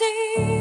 empty.